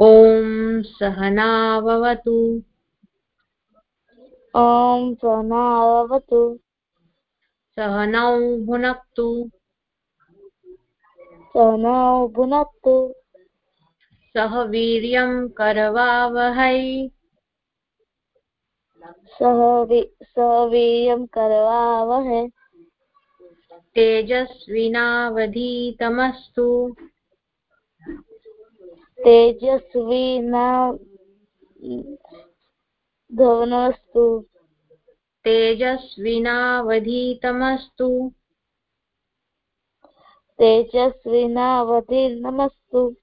ॐ सहनावतु ॐ सहनावतु सहनौ भुनक्तु। सहनौ भुनक्तु। सह वीर्यं करवावहै। सह सह वीर्यं करवावहै। तेजस्विनावधीतमस्तु। तेजस्विना धवनस्तु तेजस्विनावधीतमस्तु। तेजस्विनावधीर्नमस्तु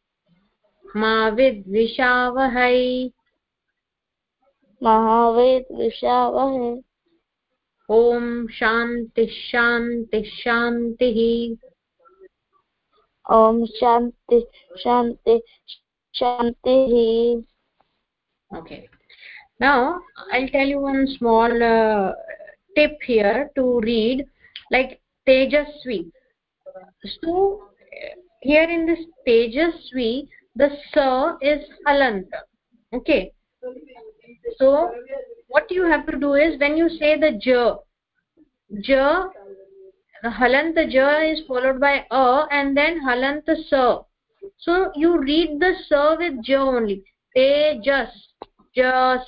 मा विद्विषावहै महावेद्विषावहै ॐ शान्ति शान्ति शान्तिः ॐ शान्ति शान्ति शान्तिः okay now i'll tell you one small uh, tip here to read like tejasvi so here in this tejasvi the sa is halant okay so what you have to do is when you say the ja ja the halant ja is followed by a and then halant sa so you read the sa with ja only. Tejas jas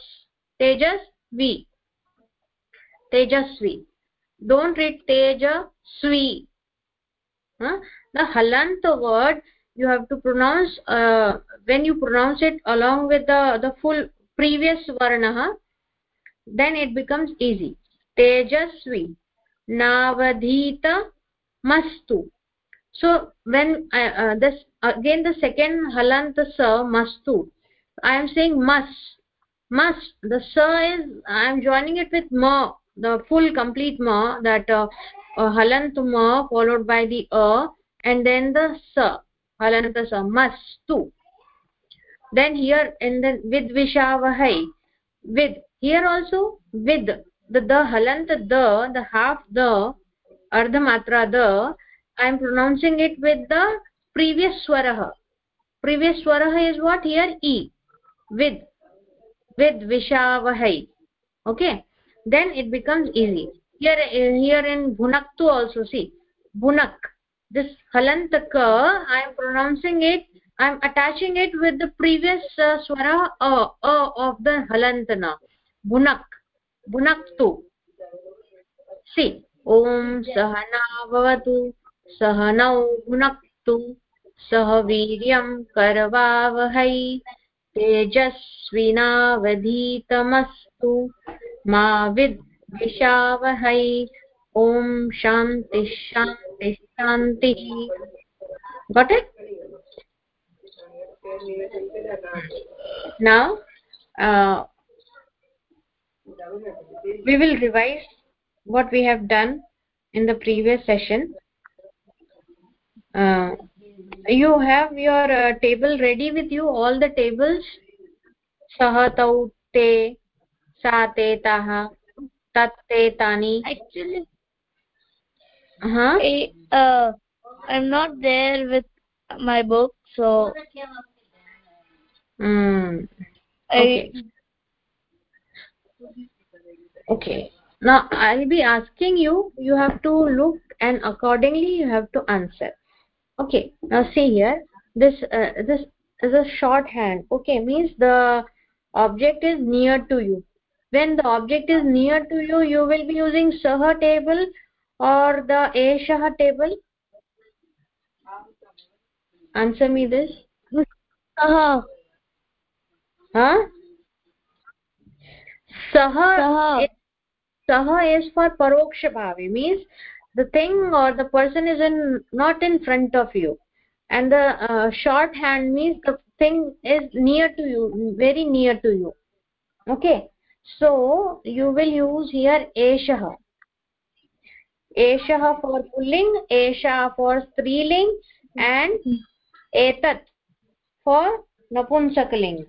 tejas vi tejasvi. Don't read teja svi huh? the halant word you have to pronounce uh, when you pronounce it along with the the full previous varna then it becomes easy tejasvi navadhita mastu so when uh, uh, this again the second halant sa mastu i am saying mas mas the sa is i am joining it with ma the full complete ma that uh, uh, halant ma followed by the a and then the sa halant sa mastu then here in the with vishavahai with here also with the the halant the the half the ardhamatra the i am pronouncing it with the previous swarah previous swarah is what here? E. With with vishavahai okay? Then it becomes easy. Here here in bhunaktu also see. Bhunak. This halant ka i am pronouncing it i am attaching it with the previous uh, swara a uh, a of the halantana bhunak bhunaktu see om sahana bhavatu sahanau bhunaktu सह वीर्यं करवावहै तेजस्विनावधीतमस्तु मा विद्विषावहै ॐ शान्ति शान्ति शान्तिः got it now uh, we will revise what we have done in the previous session. Uh, you have your uh, table ready with you. All the tables sah tau te sa te tah tat te tani. Actually huh I, uh i'm not there with my book so mm. i okay. Okay. Now i'll be asking you you have to look and accordingly you have to answer. Okay. Now see here. This uh, this is a shorthand okay. Means the object is near to you. When the object is near to you you will be using saha table or the eshah table. Answer me this. Saha huh saha saha is, saha is for paroksha bhavi means the thing or the person is in not in front of you. And the uh, shorthand means the thing is near to you very near to you. Okay? So you will use here eshah. Eshah for pulling esha for striling and etat for napunsakaling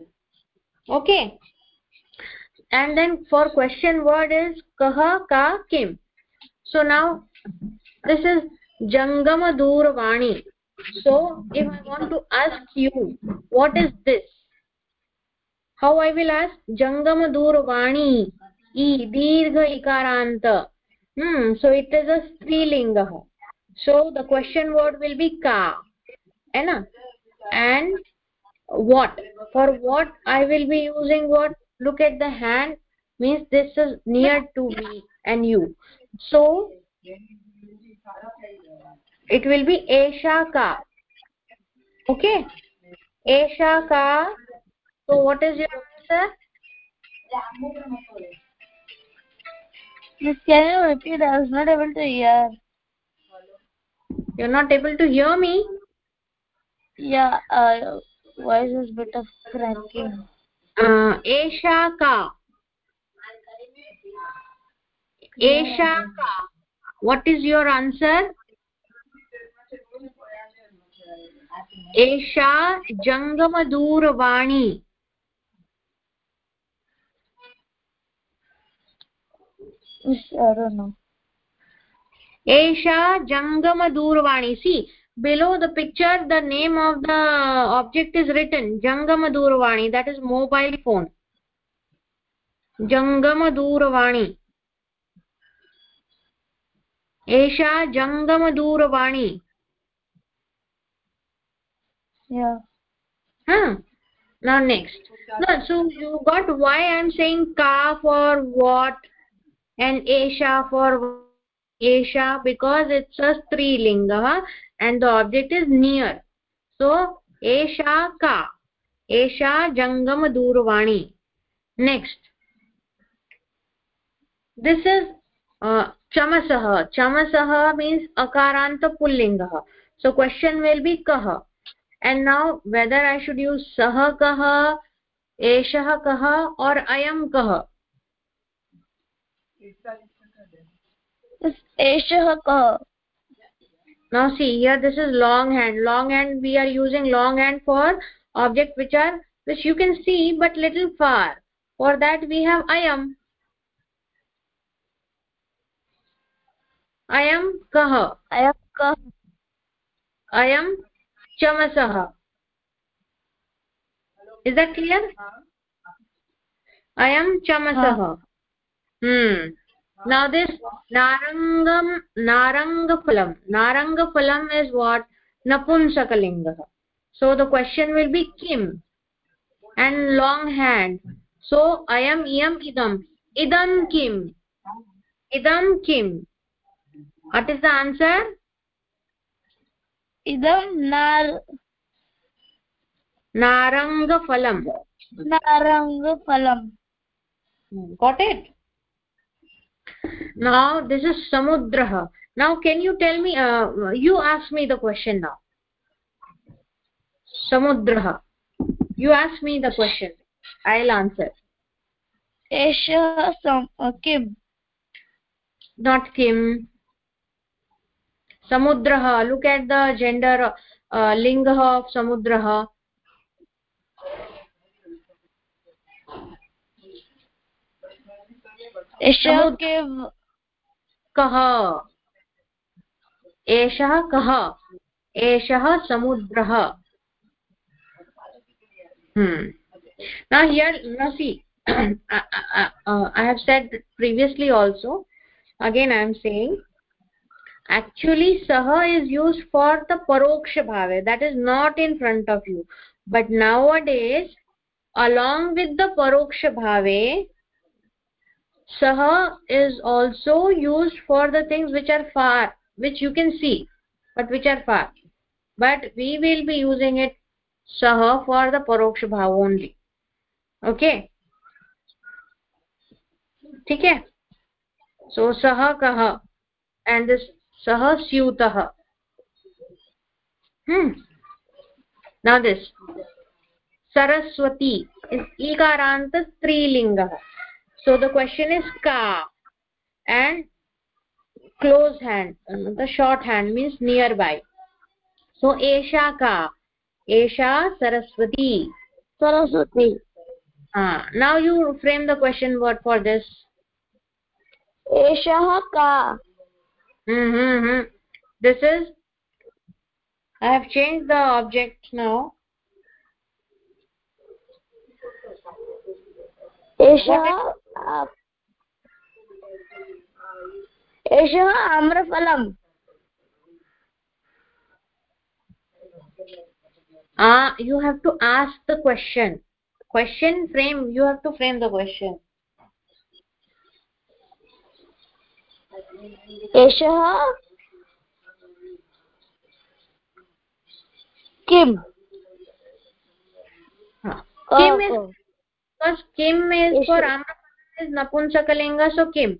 okay. And then for question word is kah ka kim. So now this is jangama durvani so if i want to ask you what is this? How i will ask? Jangama durvani e dirgha ikaranta. Hmm so it is a strilinga so the question word will be ka. Hai and what for what i will be using what look at the hand means this is near to me and you so it will be esha ka okay esha ka so what is your answer Miss, can you repeat? I was not able to hear. You're not able to hear me? Yeah, uh, voice is bit of cracking. Uh, Esha ka. Esha ka. What is your answer? Esha Jangamadurvani. I don't know. Esha Jangamadurvani. See, below the picture, the name of the object is written. Jangamadurvani. That is mobile phone. Jangamadurvani. Esha Jangamadurvani. Yeah. Huh. Now next. No, so you got why I'm saying ka for what and Esha for esha because it's a strilinga and the object is near so esha ka esha jangam durvani next this is uh, chamasah chamasah means akaranta pullingah so question will be kah and now whether i should use sah kah eshah kah or ayam kah एषः कः now see here this is long hand long hand we are using long hand for object which are which you can see but little far. For that we have i am i am kah i am kah ayam chamasah is that clear? I am chamasah hmm now this narangam narangaphalam narangaphalam is what? Napunsakalinga so the question will be kim. And long hand so i am iam idam. Idam kim. Idam kim. What is the answer? Idam nar narangaphalam narangaphalam got it now this is samudrah now can you tell me uh, you ask me the question now. Samudrah you ask me the question. I'll answer. Esha sam uh, kim. Not kim. Samudrah look at the gender uh, linga of samudrah एषः कः एषः कः एषः समुद्रः now here now see I, I, uh, I have said previously also again i am saying actually saha is used for the paroksha bhave that is not in front of you but nowadays along with the paroksha bhave saha is also used for the things which are far which you can see but which are far but we will be using it saha for the paroksha bhav only okay ठीक है सः कः and this सः स्यूतः hmm now this saraswati is ikaranta strilinga so the question is ka. And close hand the short hand means nearby. So esha ka. Esha saraswati. Saraswati. Ah now you frame the question word for this. Eshah ka. Hmm hmm this is i have changed the object now. एषः एषः आम्रफलम् uh you have to ask the question question frame you have to frame the question एषः किम् is because kim is for amra is napunsakalinga so kim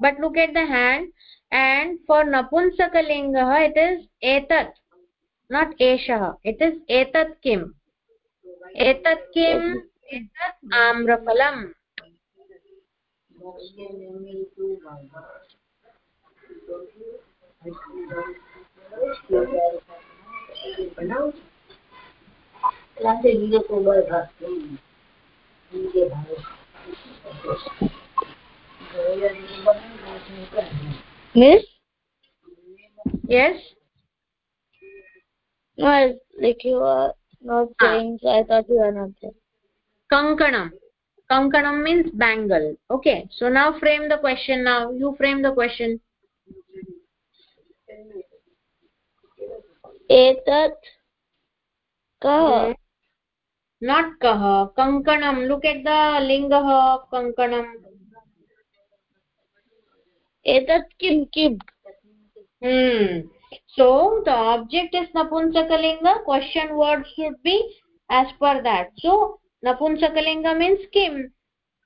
but look at the hand and for napunsakalinga it is etat not eshah it is etat kim etat kim etat amrafalam miss? Yes? No I, like you are not ah. saying so i thought you were not there kankanam. Kankanam means bangle. Okay so now frame the question now you frame the question. Etat Go. Not kah kankanam look at the lingah of kankanam एतत् किं किम् hmm so the object is napunsakalinga question word should be as per that so napunsakalinga means kim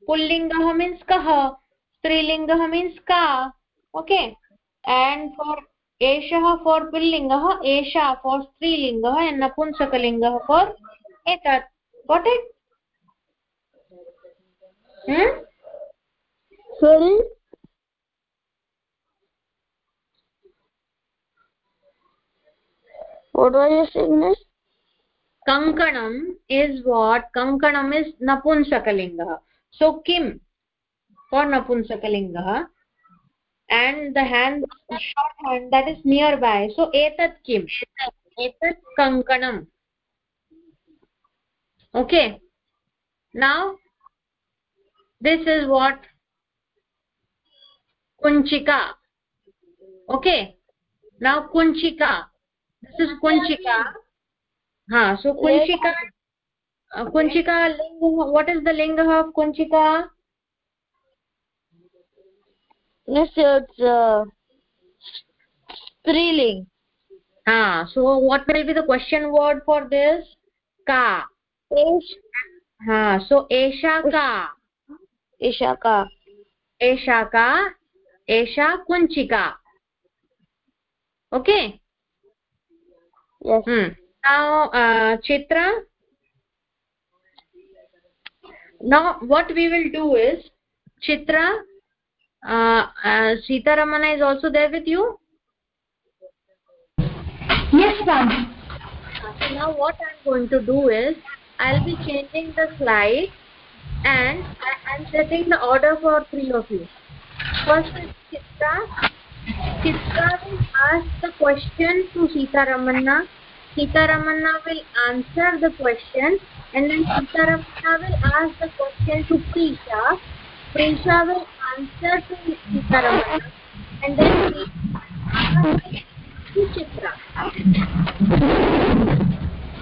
pullingah means kah strilingah means ka okay and for एषः for पुल्लिङ्गः एषा for स्त्रीलिङ्गः नपुंसकलिङ्गः for एतत् got it hmm? full what was you saying miss kankanam is what kankanam is napunsakalingah so kim for napunsakalingah and the hand short hand that is nearby so etat kim etat kankanam okay. Now this is what kunchika. Okay. Now kunchika. This is kunchika. Ha so kunchika uh, kunchika linga what is the linga of kunchika? Yes it's uh, striling. Ha so what will be the question word for this? Ka हाँ so esha का। esha का। esha का esha कुंचिका okay yes. hmm. now uh, chitra now what we will do is chitra uh, ramana is also there with you? Yes ma'am. So now what i'm going to do is i'll be changing the slide and I, i'm setting the order for three of you. First is chitra. Chitra will ask the question to sita ramanna sita ramanna will answer the question and then sita ramanna will ask the question to prisha. Prisha will answer to sita ramanna and then Prisha to chitra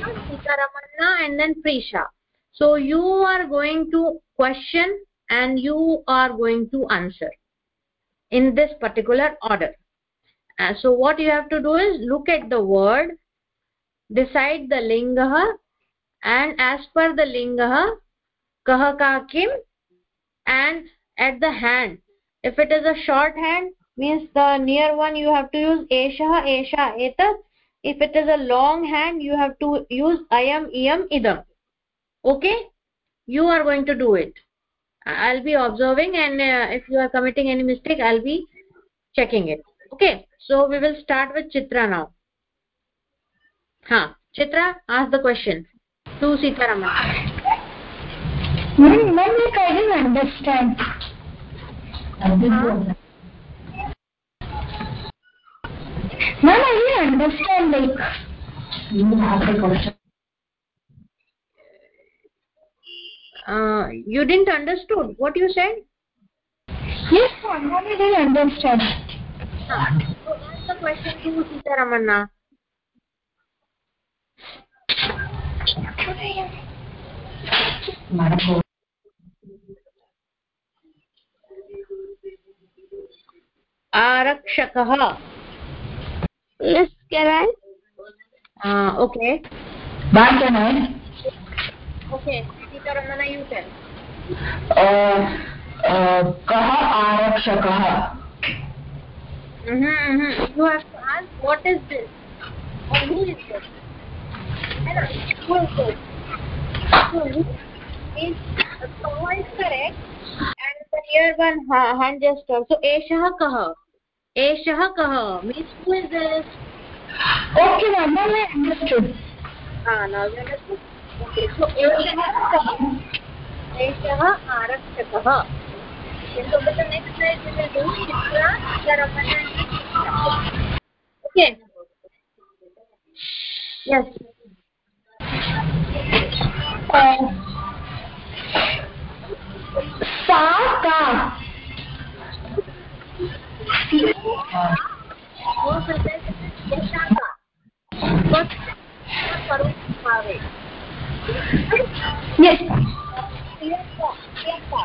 sita ramanna and then prisha. So you are going to question and you are going to answer in this particular order. Uh, so what you have to do is look at the word decide the lingah and as per the lingah kah ka kim and at the hand. If it is a short hand means the near one you have to use eshah esha etat if it is a long hand you have to use ayam iyam idam okay? You are going to do it. I'll be observing and uh, if you are committing any mistake i'll be checking it. Okay? So we will start with chitra now. Ha chitra ask the question. To sitaraman. Ma'am, ma'am, like I didn't understand. Ma'am, I didn't understand like you have the question. uh, you didn't understood what you said Yes, ma'am, I didn't understand. so ask the question to sitaramanna Madam. आरक्षकः Miss, can I? uh, okay Ma'am, can I? okay sitaramanna you tell Uh, uh, कः आरक्षकः mm-hmm, mm-hmm. you have to ask what is this or who is this है who is this so who is kaha is correct and the here one ha- hand gesture so eshah kah ah kah eshah आरक्षकः and so the next slide we will do chitra charamana okay yes Uh, सा का sentence is eshah ka first सर्वं भावे Yes. Priyanka Priyanka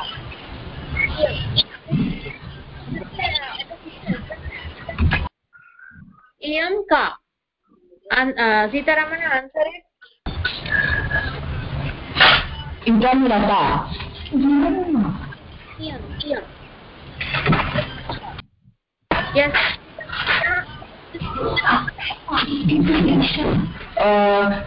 इयं का Sitharaman answer इदं लता इयम् इयम् yes Uh,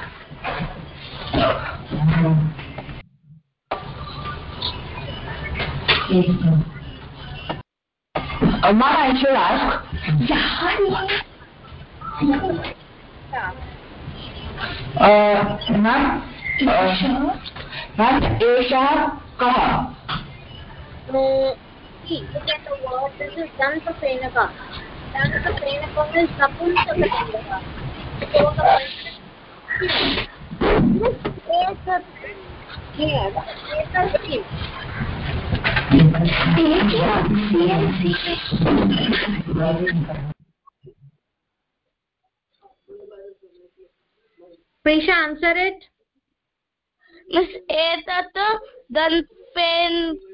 uh, I should ask. Uh, ma'am, uh, ma'am, कः No, see, look at the word. This is Dantaphenaka. Dantaphenaka is Napunsakalinger. So the question Etat here. Etat kim? Prisha, answer it. Miss, एतत् दन्पेनकम्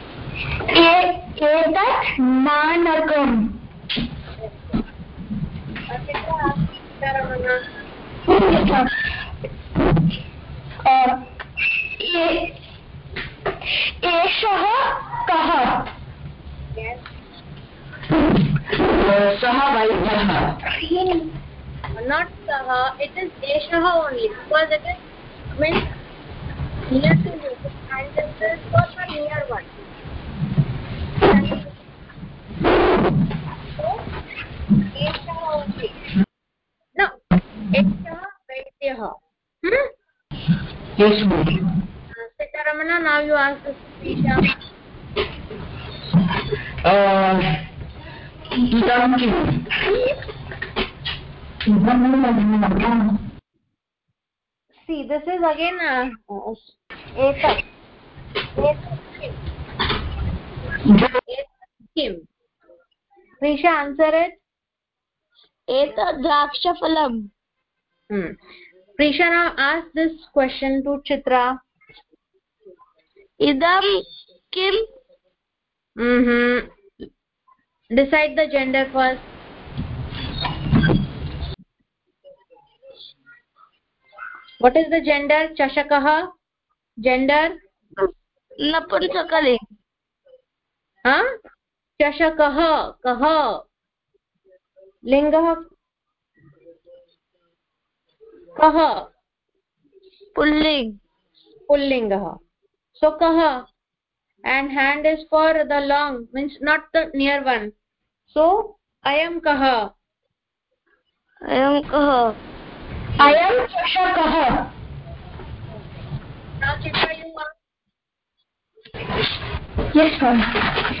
एतत् नानकम्. Uh, एषः कः सः वैद्यः not kaha it is eshah only because it is means near to you for the near one Sitaramana now you ask this to Prisha Uh, इदं किम् इदं see this is again uh, uh, etat etat kim kim prisha answer it एतत् द्राक्षफलम् hmm. prisha now ask this question to chitra इदं किम् mm-hmm. decide the gender first what is the gender chashakah gender नपुंसकलिङ्ग् huh चषकः कः? लिङ्गः कः? Pulling. पुल्लिङ्गः। So कः? And hand is for the long means not the near one so अयं कः? अयं कः? अयं चषकः Yes, ma'am.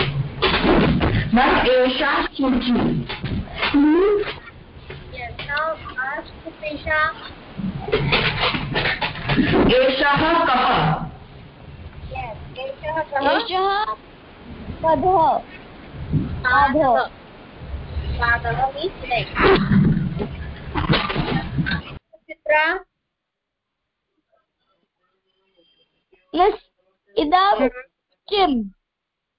एष का एषा now एषः कः ka एषः leg chitra मिस् इदं किम्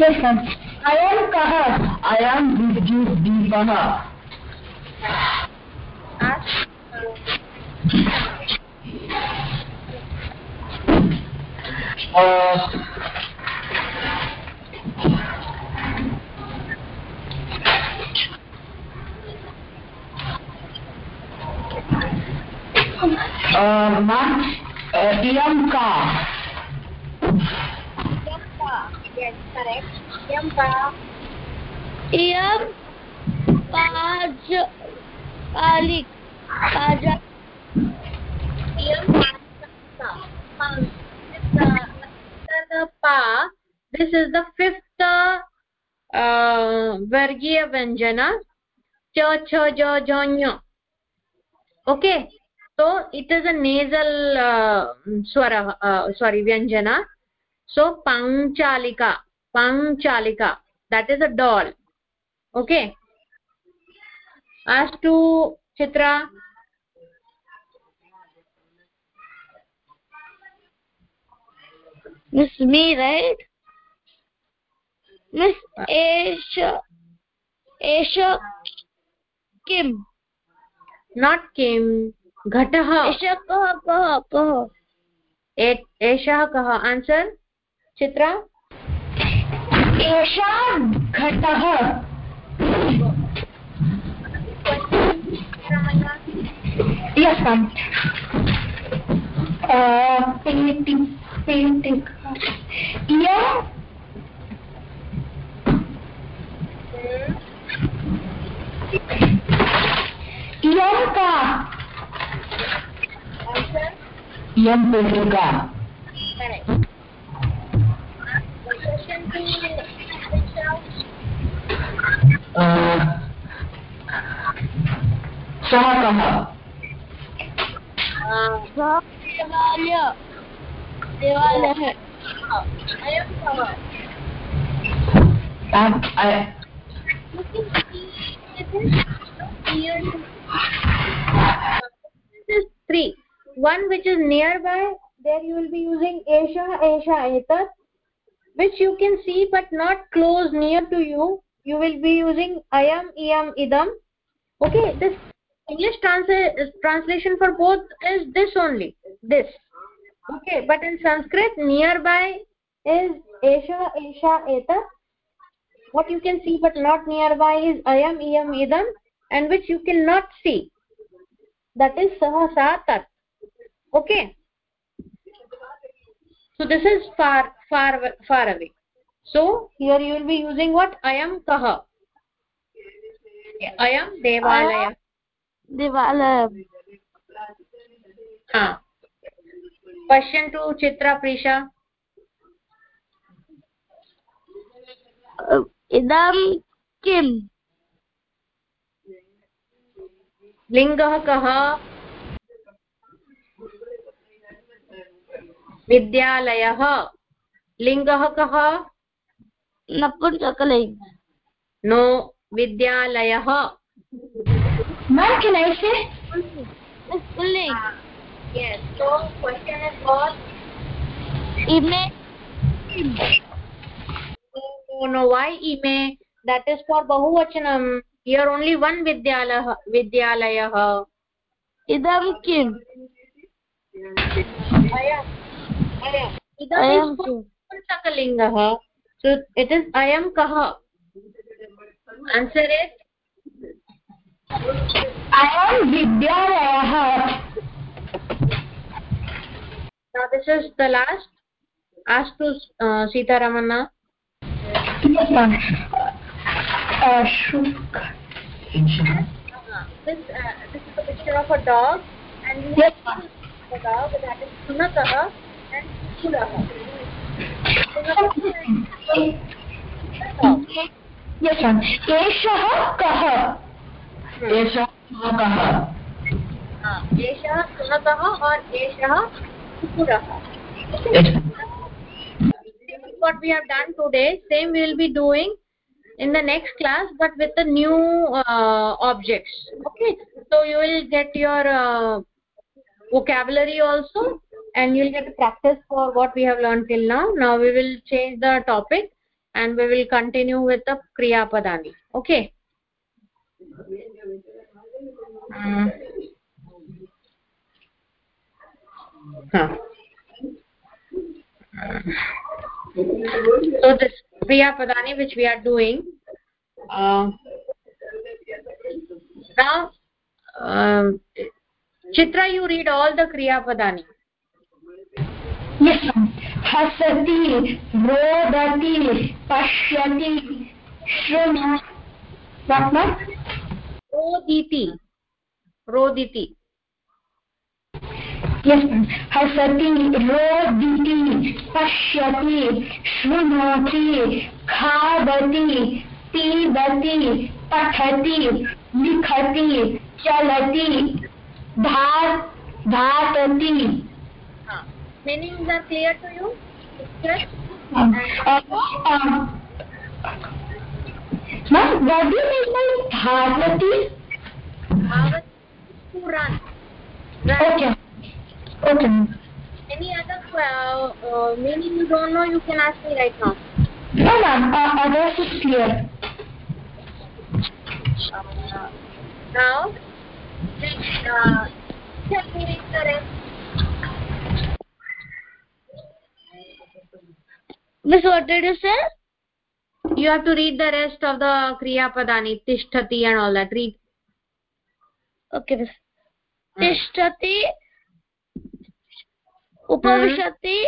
Yes ma'am अयं कः अयं विद्युद्दीपः Ask. A, Uh, ma'am, uh, yamka. Yamka, yes, correct. Yamka. Yam pa. This is the fifth uh, Vargiya Vyanjana. Cha cha ja janya. Okay so it is a nasal uh, swara uh, sorry vyanjana. So panchalika panchalika that is a doll. Okay. As to chitra miss me right? Miss uh. esha esha kim. Not kim. घटः एषः कः कः कः? एषः कः? Answer Chitra? एषा घटः। इयं का इयं पेटिका सः कः देवालय is near to this is three. One which is nearby there you will be using esha esha etat which you can see but not close near to you. You will be using ayam iam idam. Okay this english transa- translation for both is this only this. Okay but in sanskrit nearby is esha esha etat what you can see but not nearby is ayam iam idam and which you cannot see that is saha sa tat okay so this is far far far away so here you will be using what ayam kah ayam devalaya devalaya ha पश्यन्तु चित्रा प्रीषा इदं किम् लिङ्गः कः विद्यालयः लिङ्गः कः नपुंसकलिङ्ग no विद्यालयः yes so question is what इमे no no why ime that is for bahuvachanam you are only one विद्यालयः विद्यालयः इदं किम् लिङ्गः इट् इस् अयं कः आन्सर् इस् द लास्ट् अस्तु Sitharaman Uh, Shuk. this uh, this is a picture of a dog and we Yes, have a dog that is sunakah and kulah Yes, ma'am. एषः कः एषः कः एषः शुनकः और एषः कुकुरः what we have done today same we will be doing in the next class but with the new uh, objects. Okay? So you will get your uh, vocabulary also and you'll get practice for what we have learned till now. Now we will change the topic and we will continue with the kriya padani okay? Mm. huh. so this kriya padani which we are doing uh, now um, chitra you read all the kriya padani Yes, ma'am. हसति रोदति पश्यति What, roditi roditi. हसति रोदिति पश्यति शृणोति खादति पीबति पठति लिखति चलति धा धातति meanings are clear to you yes Um, uh, um, Ma'am, what do you mean by dhavati? Bhavat to run run Okay. Okay. Any other uh, meaning you don't know, you can ask me right now. No, ma'am. Uh, others is clear. Uh, now, next, uh, step two is correct. Miss, what did you say? You have to read the rest of the Kriya Padani, Tishtati and all that. Read. Okay, Miss. Tishtati. उपविशति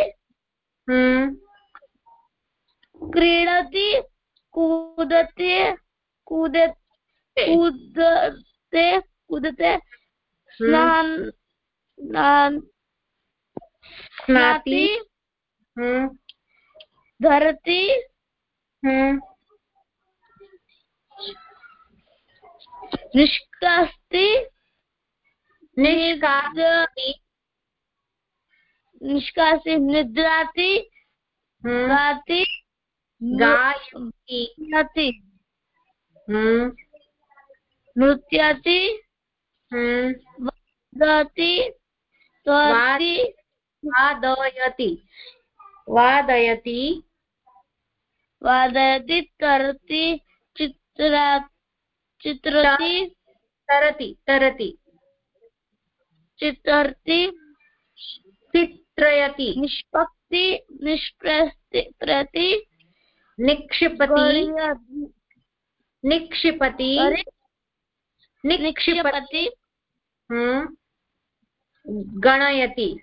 hmm क्रीडति कूदति कूदे कूदते कूदते स्नान स्नान स्नाति। hmm धरति निष्कास्ति निष्कासति। निष्कासि निद्राति hmm गाति गायति नृत्यति। hmm नृत्यति hmm वदति स्वति। वादयति। वादयति। वादयति तरति चित्रा चित्रति। तरति तरति। चित्रति। निष्त्रयति निष्पक्ति निष्प्रति निक्षिपति। निक्षिपति। गणयति।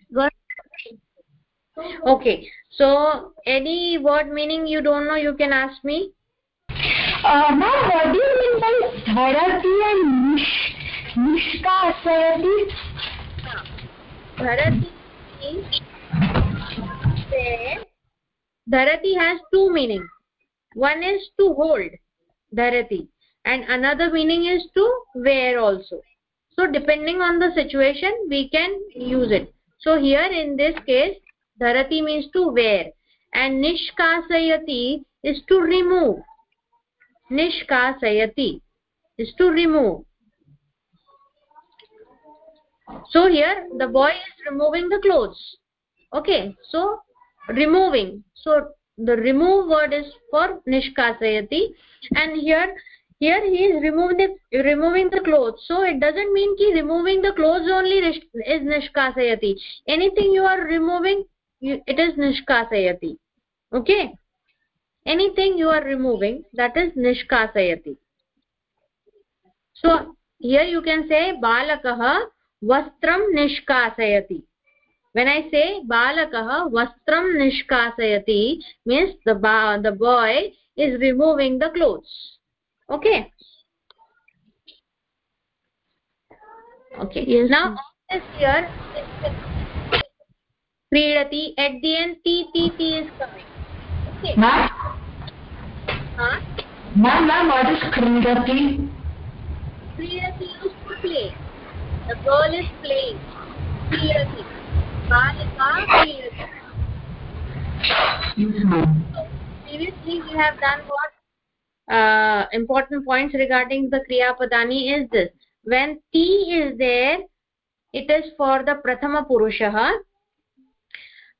Okay so any word meaning you don't know you can ask me धरति means dharati has two meanings one is to hold dharati and another meaning is to wear also so depending on the situation we can use it so here in this case dharati means to wear and nishkasayati is to remove nishkasayati is to remove so here the boy is removing the clothes. Okay so removing. So the remove word is for nishkasayati and here here he is removing the removing the clothes. So it doesn't mean ki removing the clothes only is nishkasayati anything you are removing it is nishkasayati okay? Anything you are removing that is nishkasayati so here you can say balakah vastram nishkasayati when i say balakah vastram nishkasayati means the the boy is removing the clothes okay okay yes. now this here kridati at the end t t t is coming okay ma'am huh ma'am ma'am what is kridati kridati is to play the girl is playing. Kridati yes ma'am previously we have done what? Uh, important points regarding the kriya padani is this. When t is there it is for the prathama purushah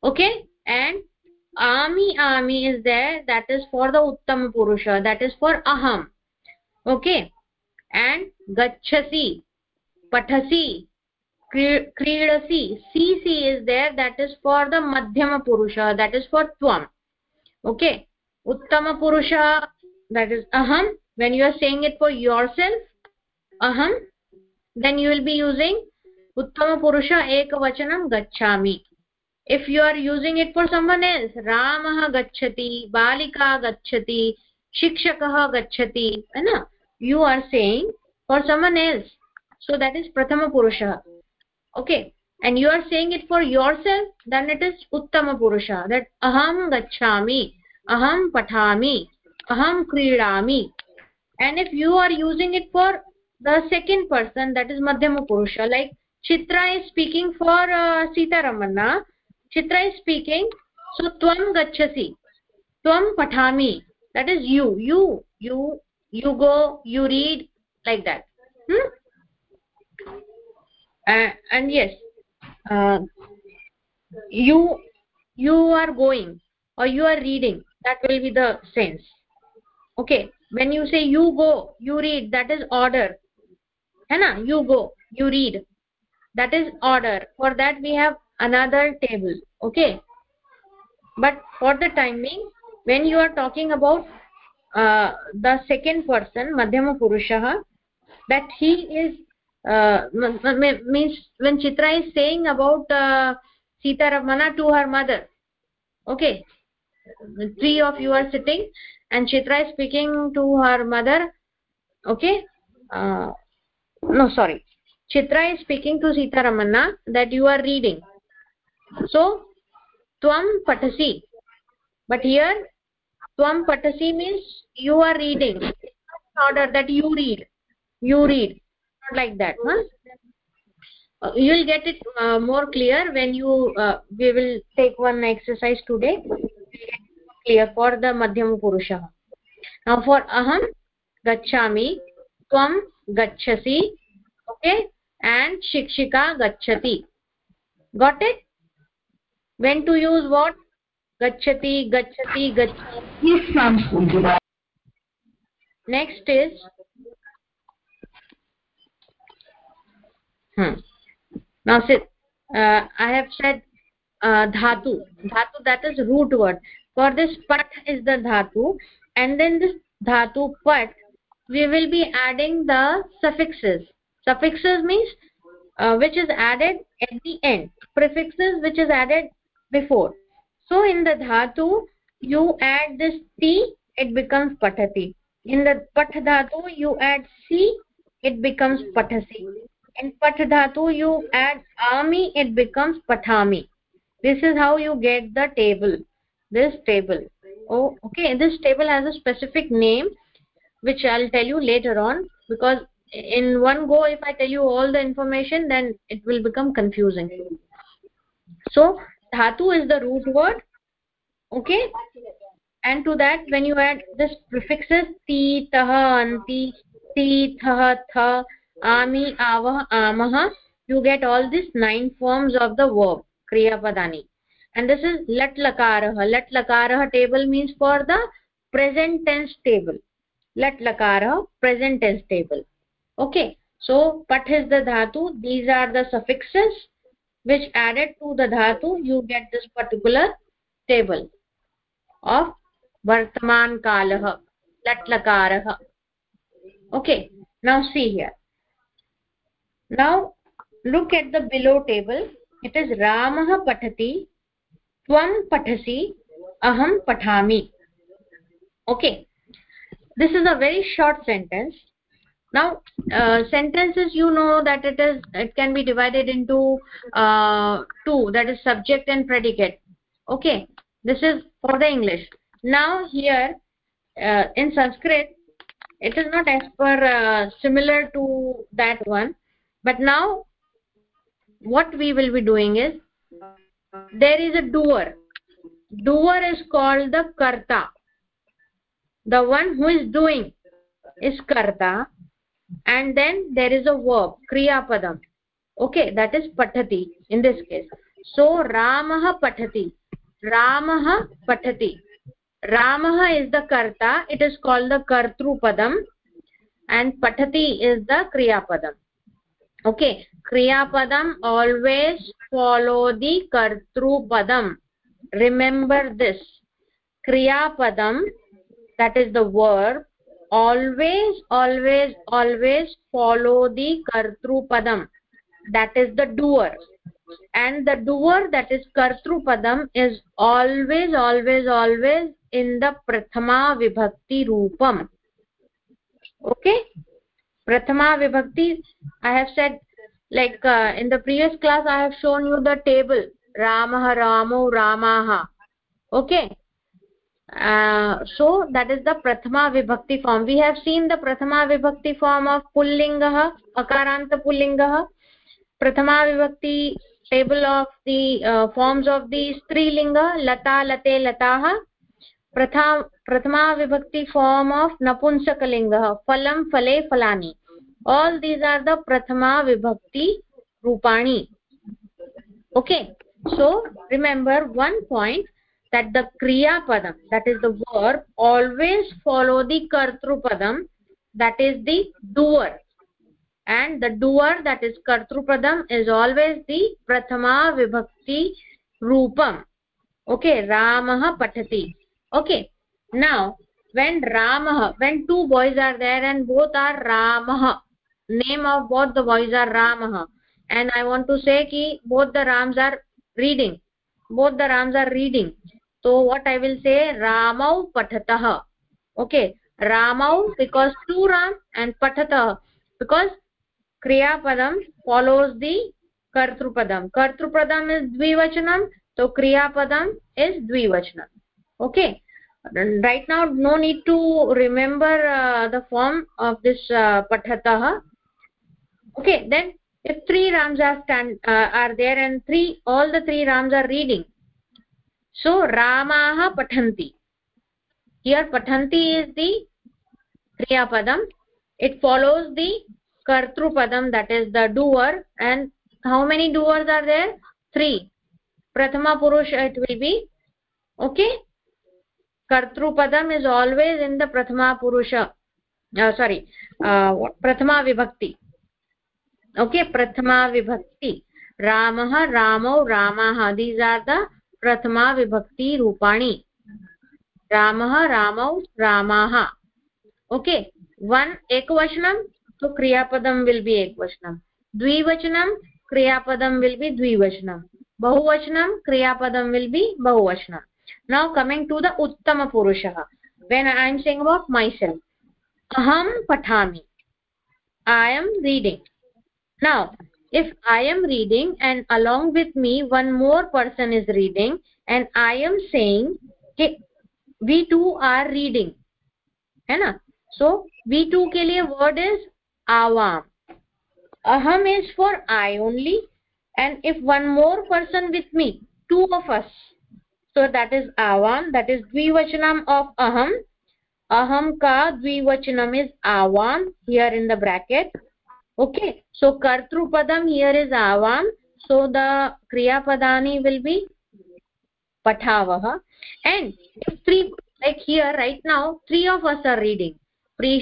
okay? And ami ami is there that is for the uttama purusha that is for aham. Okay? And gachasi पठसि क्रीडसि see see is there that is for the मध्यम पुरुष that is for त्वम् okay उत्तमपुरुषः that is अहं when you are saying it for yourself अहं then you will be using उत्तमपुरुष एकवचनं गच्छामि. If you are using it for someone else रामः गच्छति, बालिका गच्छति, शिक्षक गच्छति ना? You are saying for someone else so that is prathama purusha. Okay. And you are saying it for yourself then it is uttama purusha. That aham gachami aham pathami aham kridami. And if you are using it for the second person that is madhyama purusha like chitra is speaking for uh, sita ramana chitra is speaking so tvam gachasi tvam pathami that is you you you you go you read like that. Hmm? Uh, and yes uh, you you are going or you are reading that will be the sense. Okay when you say you go you read that is order. Hai na? You go you read. That is order. For that we have another table. Okay? But for the timing when you are talking about uh, the second person madhyama purushah that he is uh, means when chitra is saying about uh, sita ramana to her mother okay three of you are sitting and chitra is speaking to her mother okay uh, no sorry chitra is speaking to sita ramana that you are reading. So tvam patasi but here tvam patasi means you are reading. Order that you read you read like that huh? Uh, you will get it uh, more clear when you uh, we will take one exercise today clear for the madhyama purusha now for aham gachami tvam gachasi okay and shikshika gachati got it when to use what gachati gachati gachati yes ma'am next is hmm. Now sit uh, i have said uh, dhatu. Dhatu that is root word. For this pat is the dhatu and then this dhatu pat we will be adding the suffixes. Suffixes means uh, which is added at the end. Prefixes which is added before. So in the dhatu you add this t it becomes patati in the pat dhatu you add c it becomes patasi in pat you add ami it becomes patami this is how you get the table. This table. Oh okay this table has a specific name which i'll tell you later on because in one go if i tell you all the information then it will become confusing. So dhatu is the root word okay? And to that when you add this prefixes ti tah anti ti thah tha आमी आव, आम you get all this nine forms of the verb क्रियापदा and this is लट् लकारः लट् लकारः table means for the present tense table लट् लकारः present tense table okay so पट is the धातु these are the suffixes which added to the धातु you get this particular table of वर्तमान् कालः लट् लकारः okay now see here now look at the below table. It is ramah patati tvam pathasi aham pathami okay. This is a very short sentence. Now uh, sentences you know that it is it can be divided into uh, two that is subject and predicate. Okay. This is for the english. Now here uh, in sanskrit it is not as per uh, similar to that one but now what we will be doing is there is a doer. Doer is called the karta. The one who is doing is karta and then there is a verb kriya padam okay that is pathati in this case. So ramah pathati. Ramah pathati. Ramah is the karta. It is called the kartru padam and pathati is the kriya padam okay kriya padam always follow the kartru padam remember this kriya padam that is the verb always always always follow the kartru padam that is the doer and the doer that is kartru padam is always always always in the prathama vibhakti roopam okay prathama vibhakti i have said like uh, in the previous class i have shown you the table ramah ramo ramaha okay uh, so that is the prathama vibhakti form we have seen the prathama vibhakti form of pullingah akaranta pullingah prathama vibhakti table of the uh, forms of the strilinga lata late latah prathama prathama vibhakti form of napunsakalinga phalam phale phalani all these are the prathama vibhakti rupani. Okay. So remember one point that the kriya padam that is the verb always follow the kartru padam that is the doer. And the doer that is kartru padam is always the prathama vibhakti rupam. Okay. Ramah patati okay. Now when ramah when two boys are there and both are ramah name of both the boys are ramah and i want to say ki both the rams are reading both the rams are reading so what i will say ramau pathatah okay ramau because two ram and pathatah because kriya padam follows the kartrupadam kartrupadam is dvivachanam so kriya padam is dvivachanam okay right now no need to remember uh, the form of this uh, pathatah okay then if three rams are stand uh, are there and three all the three rams are reading. So ramaah pathanti here pathanti is the kriya padam it follows the kartru padam that is the doer. And how many doers are there? Three. Prathama purusha it will be okay. Kartru padam is always in the prathama purusha uh, sorry uh, prathama vibhakti okay प्रथमा विभक्ति रामः रामौ रामाः दीजार् the प्रथमा विभक्ति रूपाणि रामः रामौ रामाः okay one एकवचनं तु क्रियापदं will बि एकवचनं द्विवचनं क्रियापदं विल् बि द्विवचनं बहुवचनं क्रियापदं विल् बि बहुवचनं now coming to the उत्तमपुरुषः when I am saying about myself अहं पठामि I am reading now if i am reading and along with me one more person is reading and i am saying we two are reading. hai na so we two ke liye word is avam aham is for i only and if one more person with me two of us. So that is avam that is dvivachanam of aham. Aham ka dvivachanam is avam here in the bracket okay so कर्तृपदम् here is आवाम so the क्रियापदानि will be पठावः and three like here right now three of us are reading pre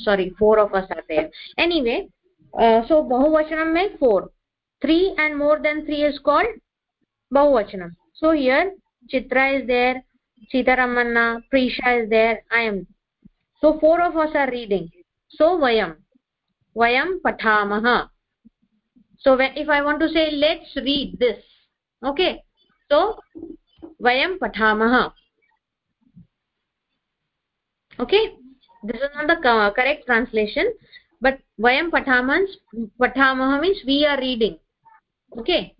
sorry four of us are there anyway so बहुवचनम में four three and more than three is called बहुवचनम so here Chitra is there सीतारामन्ना Prisha is there I am so four of us are reading so Vayam vayam pathamah. So when if i want to say let's read this okay? So vayam pathamah. Okay? This is not the correct translation but vayam pathamans pathamah means we are reading okay?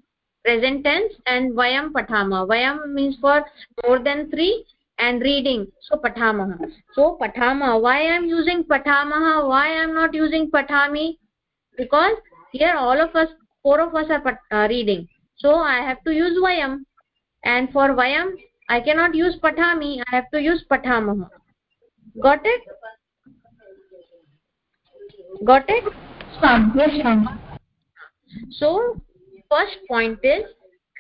Present tense and vayam pathama vayam means for more than 3 and reading. So pathamah. So pathama why i am using pathamah? Why i am not using pathami? Because here all of us four of us are uh, reading. So i have to use vayam. And for vayam i cannot use pathami. I have to use pathamah. Got it? Got it? So first point is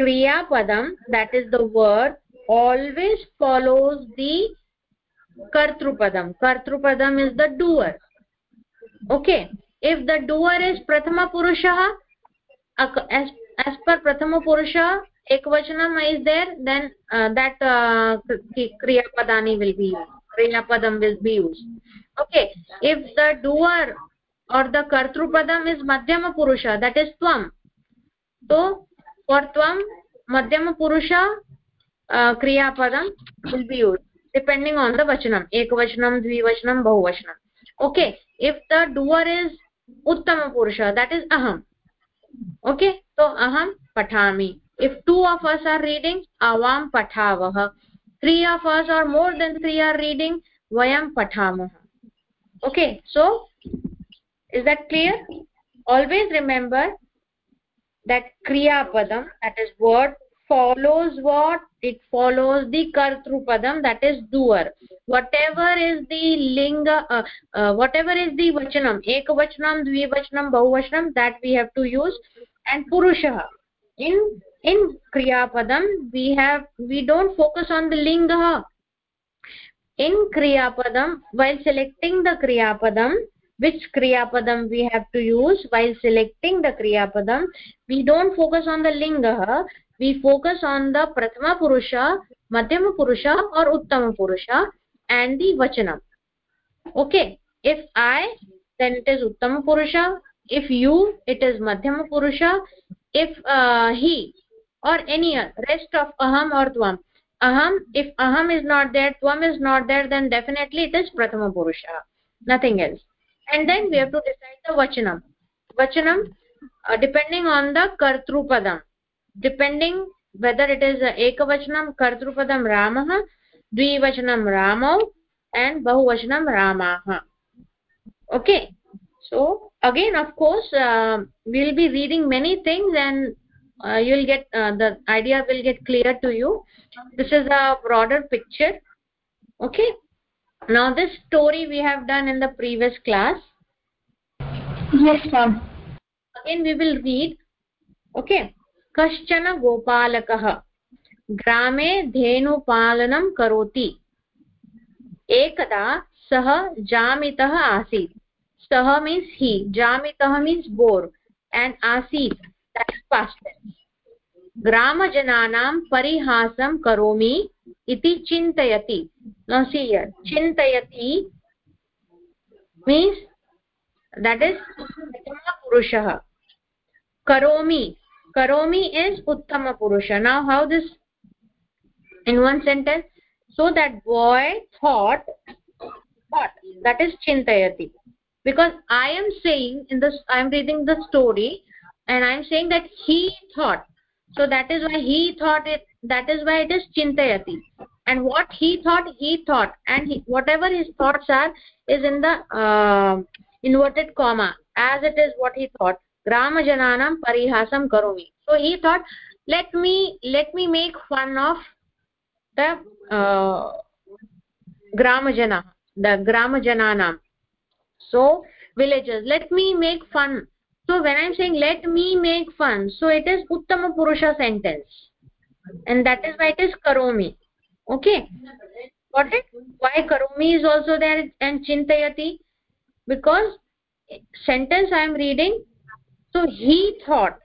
kriya padam that is the word always follows the kartrupadam kartrupadam is the doer okay if the doer is prathama purushah as as per prathama purusha ekvachanam is there then uh, that uh, kriya padani will be kriya padam will be used okay if the doer or the kartrupadam is madhyama purusha that is tvam so for tvam madhyama purusha uh, क्रियापदम will be use depending on the वचनम् एकवचनं द्विवचनं बहुवचनम् okay if the doer is उत्तमपुरुष that is अहम् okay so अहं पठामि if two of us are reading अवां पठावः three of us are more than three are reading वयं पठामः okay so is that clear always remember that क्रियापदं that is word follows what it follows the kartrupadam that is doer. Whatever is the linga uh, uh, whatever is the vachanam ekavachanam dvivachanam bahuvachanam that we have to use and purusha in in kriya padam we have we don't focus on the linga. In kriya padam while selecting the kriya padam which kriya padam we have to use while selecting the kriya padam we don't focus on the linga we focus on the prathama purusha madhyama purusha or uttama purusha and the vachanam. Okay if i then it is uttama purusha. If you it is madhyama purusha. If uh, he or any rest of aham or tvam. Aham if aham is not there tvam is not there then definitely it is prathama purusha. Nothing else. And then we have to decide the vachanam. Vachanam uh, depending on the kartrupadam depending whether it is ekavachanam kartrupadam ramah dvivachanam ramau and bahuvachanam ramah. Okay. So again of course uh, we'll be reading many things and uh, you'll get uh, the idea will get clear to you. This is a broader picture. Okay. Now this story we have done in the previous class. Yes ma'am. Again we will read. Okay कश्चन गोपालकः। ग्रामे धेनुपालनं करोति। एकदा सः जामितः आसीत्। सः means हि, जामितः means bore and आसीत्। ग्रामजनानां परिहासं करोमि इति चिन्तयति। चिन्तयति means is karomi karomi is uttama purusha now how this in one sentence so that boy thought thought that is chintayati. Because i am saying in this i am reading the story and i am saying that he thought. So that is why he thought it that is why it is chintayati. And what he thought he thought. And he, whatever his thoughts are is in the uh, inverted comma as it is what he thought ग्रामजनानां परिहासं करोमि। So he thought let me let me make one of the ग्रामजना the ग्रामजनानां। So villagers let me make fun so when I am saying let me make fun so it is उत्तमपुरुष sentence and that is what is करोमि okay what it why करोमि is also there and चिन्तयति because sentence I am reading so he thought.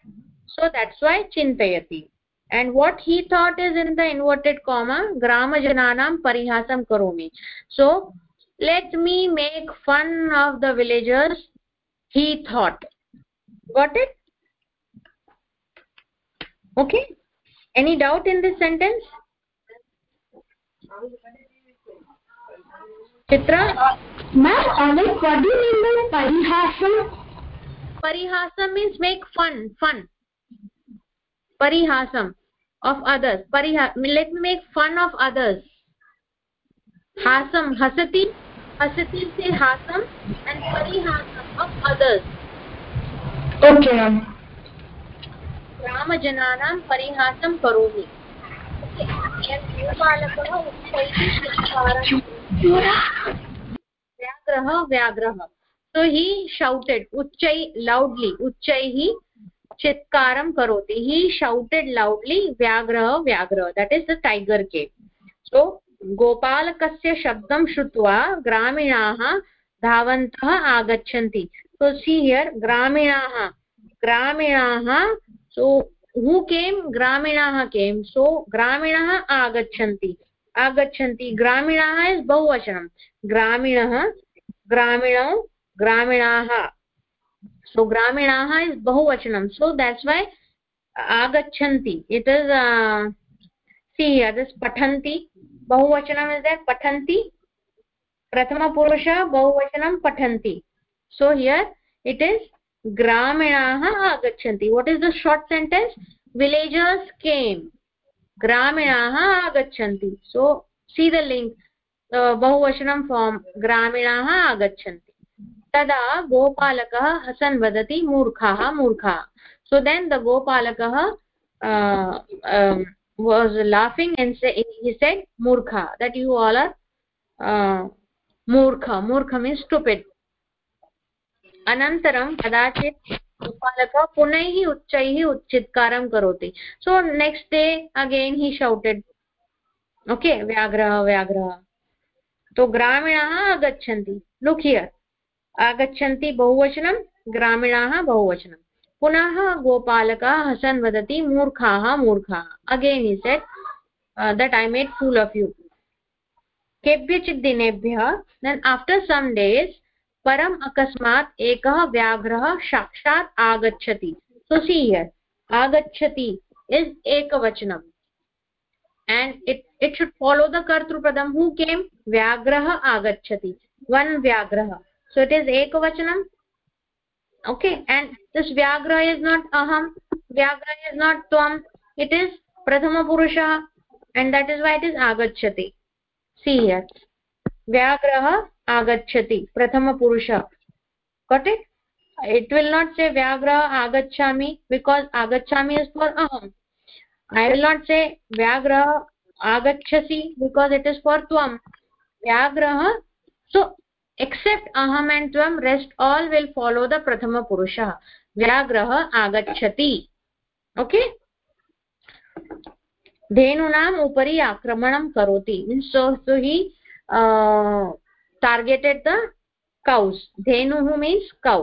So that's why chintayati. And what he thought is in the inverted comma grama jananam parihasam karomi so let me make fun of the villagers he thought. Got it? Okay. Any doubt in this sentence? Chitra? Uh, ma'am uh, Alex, what do you mean by parihasam parihasam means make fun fun parihasam of others pariha let me make fun of others hasam hasati hasati say hasam and parihasam of others okay ma'am ग्रामजनानां परिहासं करोमि गोपालकः व्याघ्रः व्याघ्रः तो सो ही शौटेड् उच्चैः लौड्लि उच्चैः चित्कारं करोति. ही शौटेड् लौड्लि व्याघ्रः व्याघ्रः. देट् इस् द टैगर् के सो गोपालकस्य शब्द शुवा ग्रामीण धावन्तः आगच्छन्ति. सो सी हियर् ग्रामीण, ग्रामीणाः सो हू के ग्रामीण के सो ग्रामीणाः आगच्छन्ति आगच्छन्ति. ग्रामीणाः इस् बहुवचनं. ग्रामीणः, ग्रामीणौ ग्रामीणाः। सो ग्रामीणाः इस् बहुवचनं। सो देट्स् वै आगच्छन्ति। इट् इस् सि अदस् पठन्ति, बहुवचनम् इस् देट् पठन्ति। प्रथमपुरुष बहुवचनं पठन्ति। सो हियर् इट् इस् ग्रामीणाः आगच्छन्ति। What is the short sentence villagers came ग्रामीणाः आगच्छन्ति। सो सी द लिङ्क् बहुवचनं फार्म् ग्रामीणाः आगच्छन्ति। तदा गोपालकः हसन् वदति मूर्खाः मूर्खाः. सो देन् द गोपालकः he said murkha that you all are uh, murkha murkha means stupid. अनन्तरं कदाचित् गोपालकः पुनैः उच्चैः उच्चित्कारं करोति। सो नेक्स्ट् डे अगेन् हि शौटेड् ओके व्याघ्रः व्याघ्रः तो ग्रामीणाः आगच्छन्ति लुक् हियर् आगच्छन्ति बहुवचनं, ग्रामीणाः बहुवचनं। पुनः गोपालकः हसन् वदति, मूर्खाः मूर्खाः। Again he said that I made fool of you केभ्यचित् दिनेभ्यः देन् आफ्टर् सम् डेस् परम् अकस्मात् एकः व्याघ्रः साक्षात् आगच्छति। सो सी हियर् आगच्छति इस् एकवचनम् and it it should follow the kartrupadam who came? vyagraha agachati one vyagraha so it is ekavachanam okay and this vyagra is not aham vyagra is not tvam it is prathama purusha and that is why it is agachati see here vyagrah agachati prathama purusha got it it will not say vyagra agachami because agachami is for aham i will not say vyagra agachasi because it is for tvam vyagrah so except अहम् and त्वं rest all will follow the प्रथमपुरुषः व्याघ्रः आगच्छति okay धेनूनाम् उपरि आक्रमणं करोति so so he targeted the cows धेनुः means cow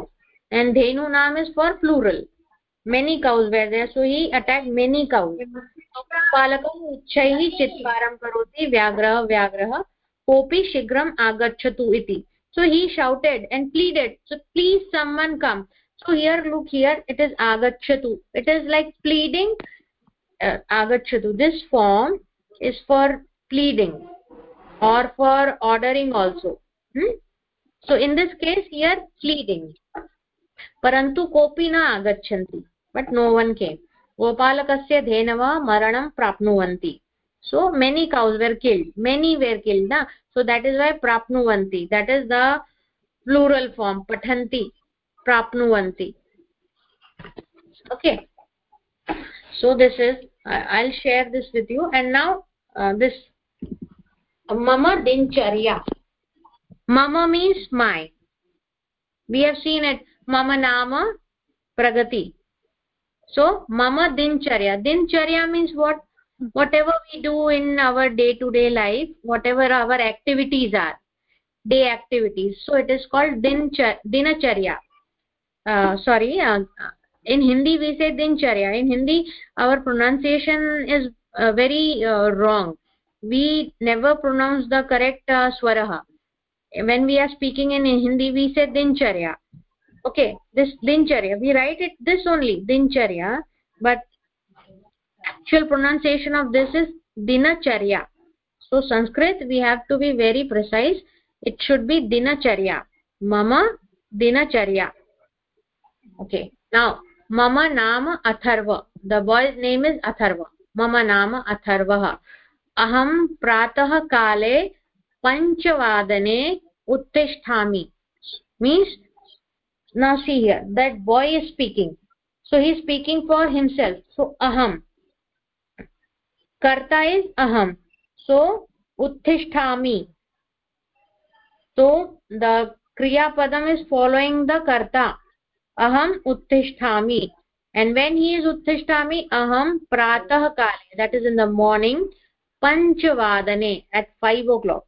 and धेनूनाम् is for plural many cows so he attack many cows पालकौ उच्चैः चित्कारं करोति व्याघ्रः व्याघ्रः कोऽपि शीघ्रम् आगच्छतु इति so he shouted and pleaded so please someone come. So here look here it is agachatu it is like pleading uh, agachatu this form is for pleading or for ordering also. Hmm? so in this case here pleading. Parantu kopi na agachanti but no one came. Gopalakasya dhenava maranam prapnuvanti so many cows were killed. Many were killed na? So that is why prapnuvanti that is the plural form pathanti prapnuvanti. Okay. So this is i'll share this with you. And now uh, this mama dincharya mama means my. We have seen it. Mama nama pragati. So mama dincharya dincharya means what whatever we do in our day to day life whatever our activities are day activities. So it is called dinacharya. Uh, sorry uh, in hindi we say dincharya. In hindi our pronunciation is uh, very uh, wrong. We never pronounce the correct uh, swaraha. When we are speaking in hindi we say dincharya. Okay this dincharya. We write it this only dincharya. But actual pronunciation of this is dinacharya so sanskrit we have to be very precise it should be dinacharya mama dinacharya okay now mama nama atharva the boy's name is atharva mama nama atharvah aham pratah kale panchvadane uttisthami means now see here that boy is speaking so he is speaking for himself so aham is aham so uttisthami so the kriya padam is following the karta aham uttisthami and when he is uttisthami aham pratah kale that is in the morning panchvadane at 5 o'clock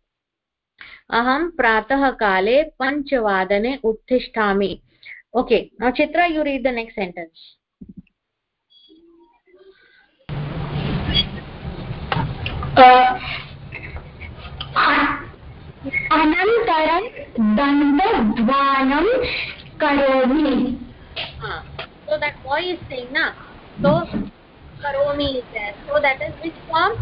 aham pratah kale panchvadane uttisthami okay now chitra you read the next sentence अनन्तरं दन्तध्वानं करोमि karomi is there so that is which form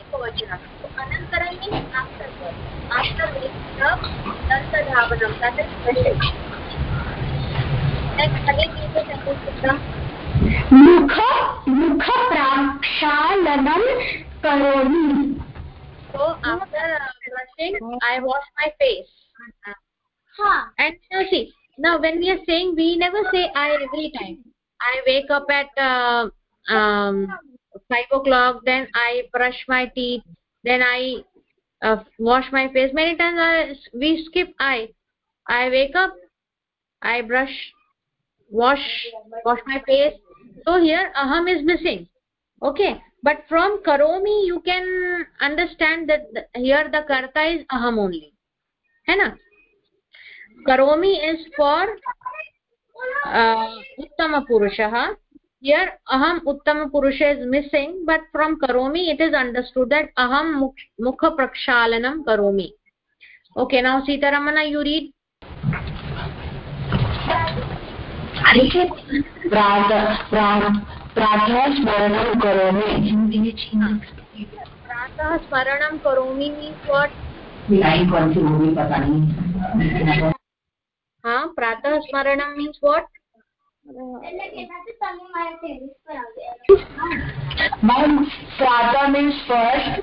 ekavachana so anantaram means afterwards after waking up dantadhavanam that is question next again read the sentence मुख मुखप्राक्षालनं करोमि so after brushing i wash my face huh. and now see now when we are saying we never say i every time i wake up at uh, um 5 o'clock then i brush my teeth then i uh, wash my face many times I, we skip i i wake up i brush wash wash my face so here aham is missing okay but from karomi you can understand that the, here the karta is aham only hai na karomi is for uh, uttama purushah here aham uttama purusha is missing but from karomi it is understood that aham mukha prakshalanam karomi okay now sitaramana you read प्रातः स्मरणं करोमि। प्रातः स्मरणं करोमि means what पता नहीं. हाँ प्रातः स्मरणं means what Ma'am, Prata means first.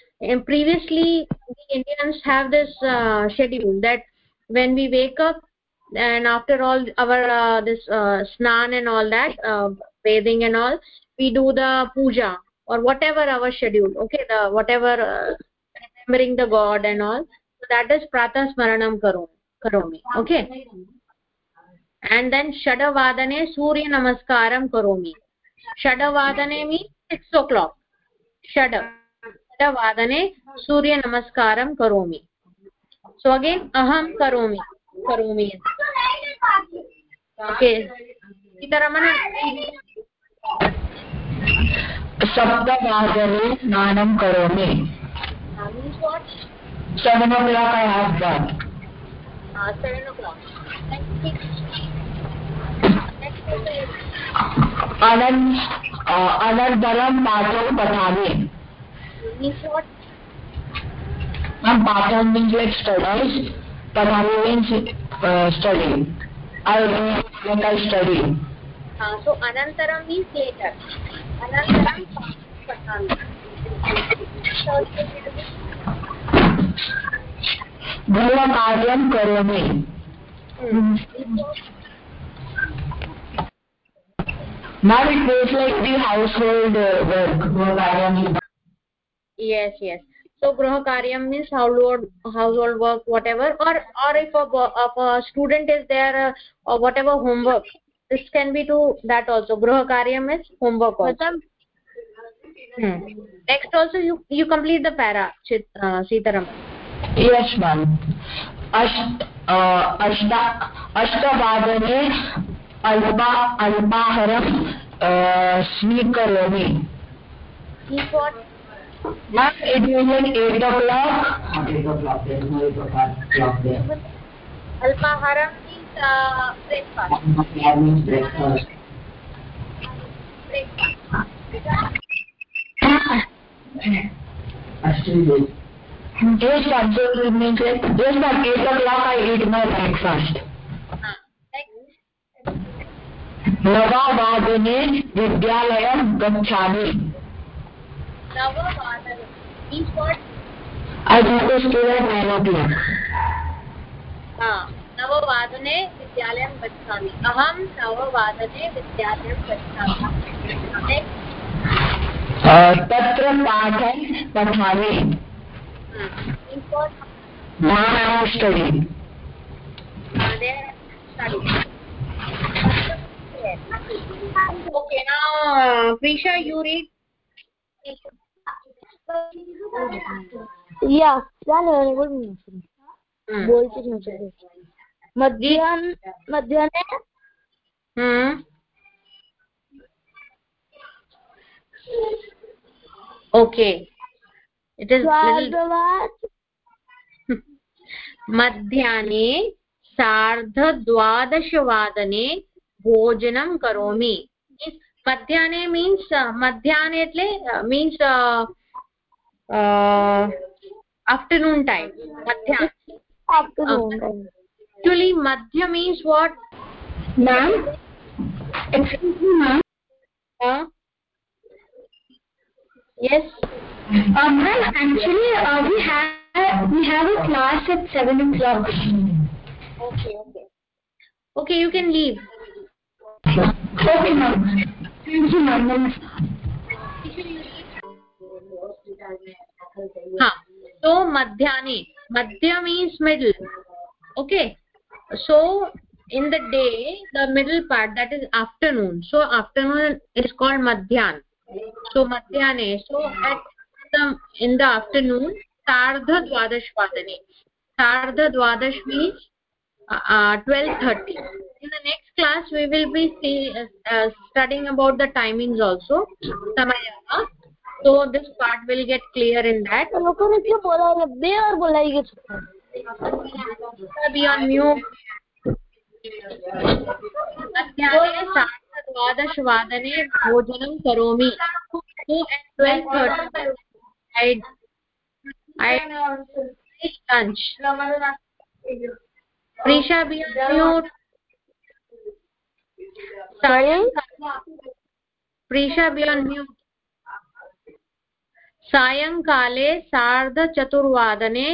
and previously the indians have this uh, schedule that when we wake up and after all our uh, this uh, snan and all that uh, bathing and all we do the puja or whatever our schedule okay? The whatever uh, remembering the god and all. So that is pratah smaranam karomi okay? And then shadavadane surya namaskaram karomi. Shadavadane means 6 o'clock. Shad अष्टवादने सूर्यनमस्कारं करोमि। So again अहं करोमि। करोमि। Okay Sitharaman सप्तवादने स्नानं means what I'm patham means like studies. Padhami means uh, study. I read like I study. uh, so anantaram means later anantaram patami गृहकार्यं करोमि Now it goes like the household uh, work. Yes yes so graha karyam means household household work whatever or or if a, if a student is there uh, or whatever homework this can be to that also graha karyam is homework also hmm. next also you you complete the para Chit, uh, sitaram Yes, ma'am. अष्ट अष्ट अष्टवादने अल्पा अल्पाहारं स्वीकरोमि Ma'am, it was like 8 o'clock. Eight o'clock, there is no eight o'clock clock there. alpaharam means uh, breakfast That means breakfast. Actually, Yes, ma'am. So it means like, yes, ma'am, 8 o'clock I eat my breakfast. uh, नववादने विद्यालयं गच्छामि navavadane means what I go to school at 9 o'clock. हा नववादने विद्यालयं गच्छामि अहं नववादने विद्यालयं गच्छामि Uh, तत्र पाठं पठामि hmm. Uh. Okay, now, uh, Prisha, you read. या चालेल बोल Hmm. बोलते तुमचे मध्याह्न मध्याह्ने Hmm. Okay. It is little स्वार्धवात् मध्याह्ने सार्धद्वादशवादने भोजनं करोमि मध्याह्ने मीन्स् मध्याह्ने એટલે afternoon time madhyam afternoon uh, actually madhya means what? Ma'am? Excuse me ma'am? huh? yes. Um ma'am actually uh, we have we have a class at 7 o'clock. Okay okay. Okay you can leave. Okay ma'am. Thank you ma'am. हाँ so मध्यानी मध्य means middle okay so in the day the middle part that is afternoon so afternoon is called मध्यान so मध्याने so at in the afternoon सार्ध द्वादश वादने सार्ध द्वादश means twelve thirty in the next class we will be see, uh, uh, studying about the timings so this part will get clear in that लोगों ने क्यों बोला है बे और बोलाइए be on mute मध्याह्ने सार्धद्वादशवादने भोजनं करोमि so at 12:30 i i lunch prisha be on mute Preesha be on mute सायंकाले सार्धचतुर्वादने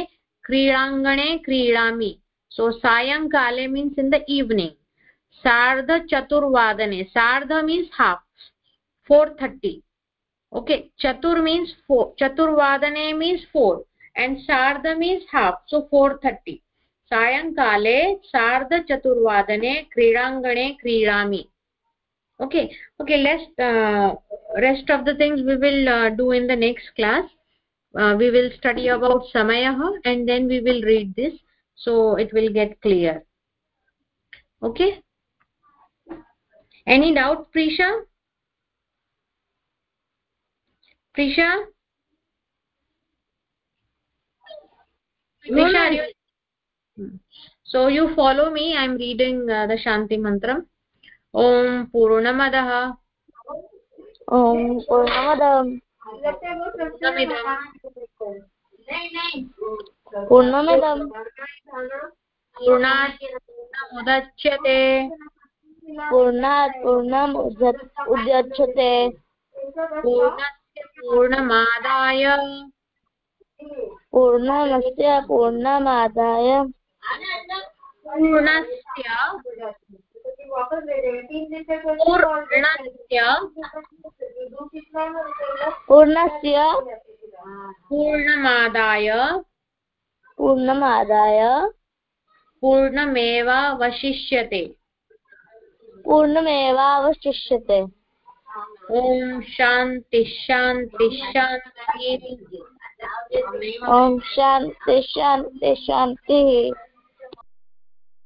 क्रीडाङ्गणे क्रीडामि। सो सायंकाले मीन्स् इन् द इवनिङ्ग् सार्धचतुर्वादने, सार्ध means half four thirty okay चतुर् means four चतुर्वादने मीन्स् फोर् एण्ड् सार्ध means half so four thirty सायङ्काले सार्धचतुर्वादने क्रीडाङ्गणे क्रीडामि। Okay okay let's uh, rest of the things we will uh, do in the next class. Uh, we will study about samayah and then we will read this so it will get clear. Okay? Any doubt prisha? Prisha? Prisha are you so you follow me. I am reading uh, the shanti mantram ॐ पूर्णमदः। ॐ पूर्णमदं। पूर्णमिदं पूर्णात् पूर्णमुदच्यते पूर्णात् पूर्णम् उद्य- उद्यच्छते पूर्णस्य पूर्णमादाय। पूर्णमस्य पूर्णमादाय। पूर्णस्य पूर्णस्य पूर्णस्य पूर्णमादाय। पूर्णमादाय। पूर्णमेवावशिष्यते पूर्णमेवावशिष्यते ॐ शान्ति शान्ति शान्तिः ॐ शान्ति शान्ति शान्तिः